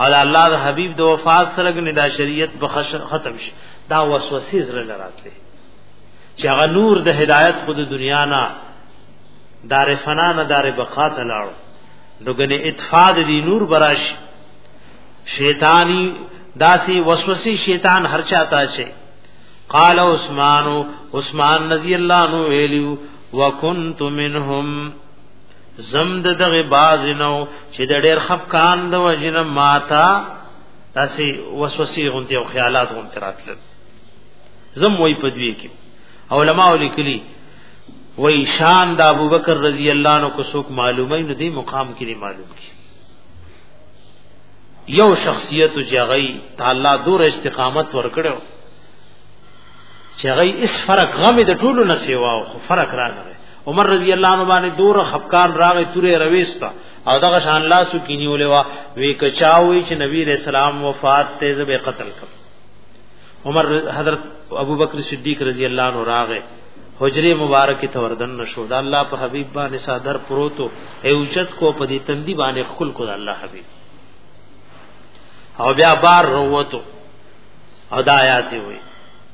او الله د حبيب د وفات سره غني دا شریعت به ختم شي دا وسوسه زړه لراتله چې هغه نور د هدایت خود دنیا نه دار فنا نه دار بقا ته لاړو نو غني اتفاق دي نور براش شیطانی داسې وسوسه شیطان هر چاته شي قال عثمان عثمان رضی الله عنه ویلو وکنت منهم زم د دغه باز نو چې د ډېر خفقان د وجنه ماتا تاسو وسوسې غونډې او خیالات غونډې راتلل زم وای په دوی کې علماء لیکلي وای شان د ابوبکر رضی الله عنه کو څوک معلومه نه دی مقام کې معلوم کی یو شخصیت چې هغه تعالی دور استقامت ورکړو چې هغه اس فرق غمه د ټولو نه سیوا او فرق راغی عمر رضی الله عنه باندې دور خفقان راغې تورې رويستا او دغه شان الله سو کې نیولې وا وی کچاوي چې نبی رسول الله وفات ته زبې قتل کړ عمر حضرت ابوبکر صدیق رضی الله عنه راغې حجره مبارک ته وردن نشو دا الله په حبیب باندې صادر پروتو ای اوچت کو په دې تندی باندې خل کو الله حبیب او بیا بار وروتو ادا آیات وي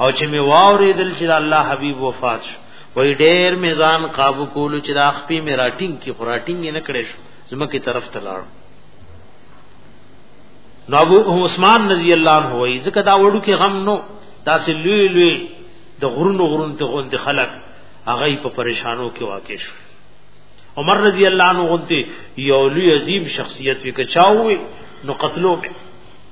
او چې می واورې دل چې الله حبیب وفات شو وای ډیر میزان قابو کولو چې د اخپی می راټینګ کی خراټینګ نه کړې شو زمکه طرف ته لاړ نو ابو عثمان رضی الله عنه وای ځکه دا وړو کې غم نو داسې لوی لوی د غرونو غرونو ته غوند خلق هغه په پریشانو کې واقع شو عمر رضی الله عنه غوندي یو لوی عظیم شخصیت وکچاوي نو قتلو به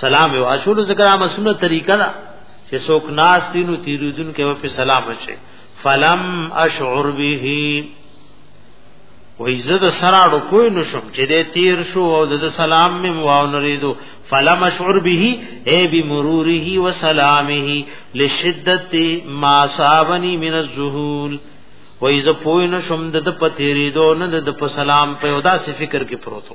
سلام یو اشور ذکر عام سنت طریقه دا چې څوک ناس دینو تیرودن کې په سلام شي فلم اشعر به وای زه د سراړو کوی نشم چې دې تیر شو او د سلام مې واو نریدو فلم اشعر به ای بمروره وسلامه لشدت ما صابني من الذهول وای زه پوی نشم د پتیری دو نه د په سلام په ادا فکر کې پروتو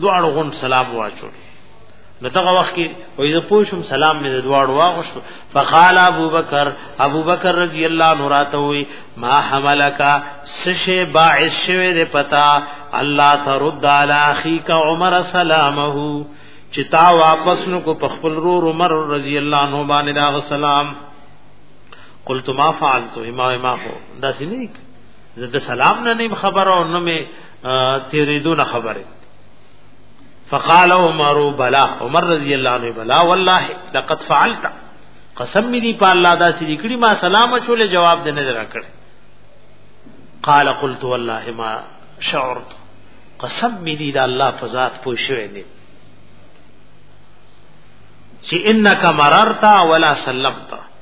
دواړو غون سلام واچو نو دغه وخت کې وې زه پوښم سلام مې دواړو واغشتو فقال ابو بکر ابو بکر رضی الله عنه راته وې ما حملک سشه باعث شوه دې پتا الله ترد علی اخیک عمر سلامه چې تا واپس نو کو پخپل رو عمر رضی الله عنه باندې دا سلام قلت ما فعلت ما ما هو دا سنیک زه د سلام نه نیم خبر او نه تیریدون خبره فقال عمر بلا عمر رضی الله عنه بلا والله لقد فعلت قسم می دی په الله دا سې کړي ما سلام چولې جواب دې نه راکړ قال قلت والله ما شعرت قسم می دی دا الله فزاد پوښوي نه چې انک مررتا ولا سلمتا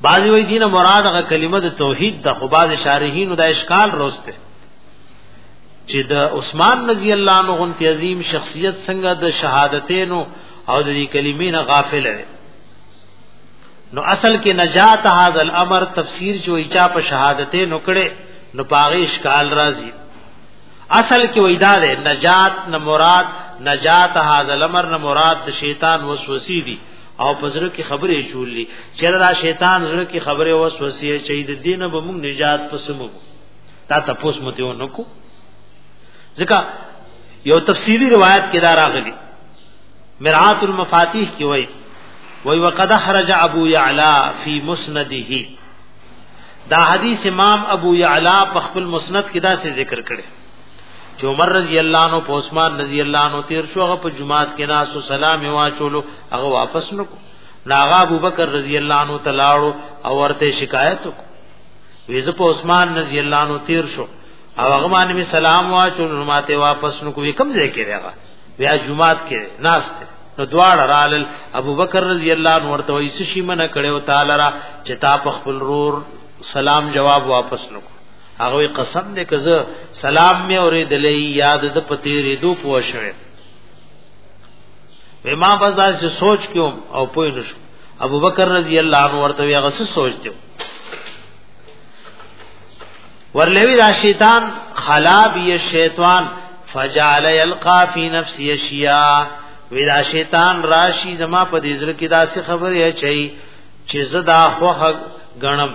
بعضی وی دینه مراد غ کلمه د توحید د خو بعض شارحین د اشکال روسته چې د عثمان رضی الله عنه غنتی عظیم شخصیت څنګه د شهادتینو او د دې کلمې نه غافل دی نو اصل کې نجات هاذ الامر تفسیر جو ایچا په شهادتې نکړې نو پاغه اشکال راځي اصل کې وېدا ده نجات نه مراد نجات هاذ الامر نه مراد شیطان وسوسې دي او پزړه کې خبرې شولې چې را شیطان زړه کې خبره وسوسه چې د دین به موږ نجات پسمو تا تاسو مته و نکو ځکه یو تفسیری روایت کې دا راغلی مرعات المفاتیح کې وایي وی وقد خرج ابو یعلا فی مسنده دا حدیث امام ابو یعلا په خپل مسند کې دا څه ذکر کړي چې عمر رضی الله عنه په عثمان رضی الله عنه تیر شو هغه په جمعات کې ناس او سلام واچولو هغه واپس نکو ناغا ابو بکر رضی الله عنه تلاړو او ورته شکایت وکړ ویزه په عثمان رضی الله عنه تیر شو او هغه باندې می سلام واچولو ماته واپس نکو کوم ځای کې راغا بیا جمعات کې ناس ته نو دواړه رالل ابو بکر رضی الله عنه ورته وایي چې شي منه کړو تعالی را چې تا په خپل رور سلام جواب واپس نکو هغه قسم دې کزه سلام مې اورې دلې یاد د پتی ریدو پوه شوه ما بس دا سوچ کیو او پوه نشو ابو بکر رضی الله عنه ورته هغه څه سوچته ورلوی دا شیطان خلاب یې شیطان فجعل یلقا فی نفسی اشیاء ودا شیطان راشی زما په دې زړه کې داسې خبره چي چې زدا خوخه غنم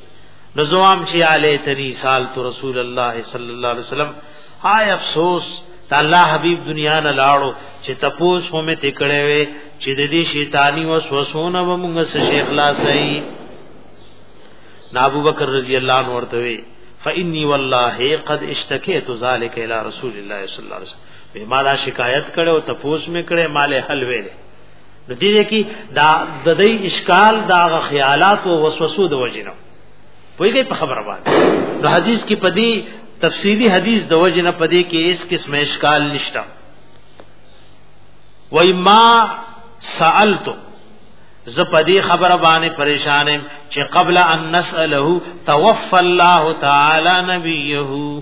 نزوام چی علی تنی سال تو رسول الله صلی الله علیه وسلم هاي افسوس دا الله حبيب دنیا نه لاړو چې تپوس هم تکړه وي چې د دې شیطانی وسوسونه به موږ سه شیخ لا سي نا ابو بکر رضی الله عنه ورته وي فإني والله قد اشتكيت ذلك الى رسول الله صلی الله علیه وسلم به ما دا شکایت کړو تپوس مې کړې مالې حل ویلې د دې دې کې دا د دې اشکال دا غ خیالات او وسوسو د وجنه پویږي په خبره باندې نو حدیث کې پدی تفصیلی حدیث د وجنه پدی کې اس قسم اشکال نشتا وای ما سالتو ز پدی خبره باندې پریشان چې قبل ان نساله توفى الله تعالی نبیه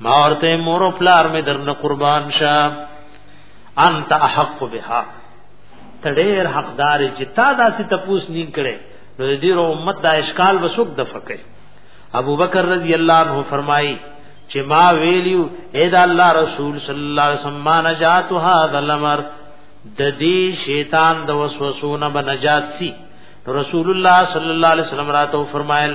ما ورته مور او پلار مې درنه قربان شه انت احق بها ته ډېر حقدار چې تا داسې تپوس نه کړي نو د دې امت دا اشکال وسوک د فقې ابو بکر رضی الله عنه فرمایي چې ما ویلیو اے دا الله رسول صلی الله علیه وسلم ما نجات هذا الامر د دې شیطان د وسوسو نه بنجات سي رسول الله صلی الله علیه وسلم راته فرمایل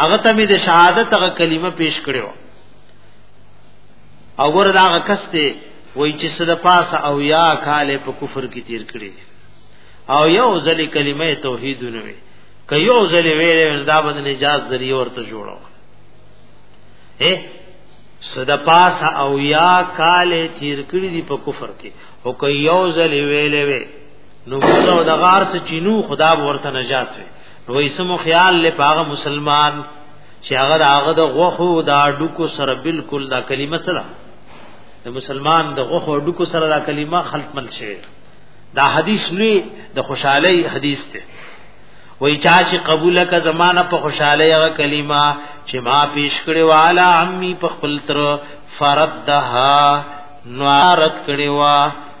هغه ته مې د شهادت هغه کلمه پیش کړو او ور دا غکسته وای چې صد پاس او یا کال په کفر کې تیر کړی او یو ځل کلمه توحید نه وي ک یو ځل ویل دا بد نجات ذریعہ ورته جوړو اے صد پاس او یا کال تیر کړی دی په کفر کې او ک یو ځل ویلې وی, وی نو غزو د غار څخه چینو خدا ورته نجات وي نو ایسمو خیال له پاغه مسلمان چې هغه هغه د غوخو دا ډکو سره بالکل دا کلمه سره د مسلمان د غوخو ډکو سره دا کلمه خلق مل شي دا حدیث لوی د خوشحالي حدیث ته وای چا چې قبول کا زمانہ په خوشاله هغه کلمه چې ما پیش کړي والا عمي په خپل تر فرد دها نوارت کړي وا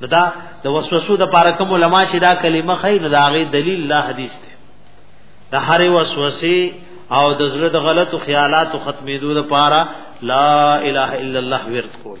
نو دا د وسوسو د پاره کوم علما چې دا کلمه خې نو دا غي دلیل لا حدیث دی د هر وسوسه او د زړه د غلطو خیالاتو ختمېدو لپاره لا اله الا الله ورت کول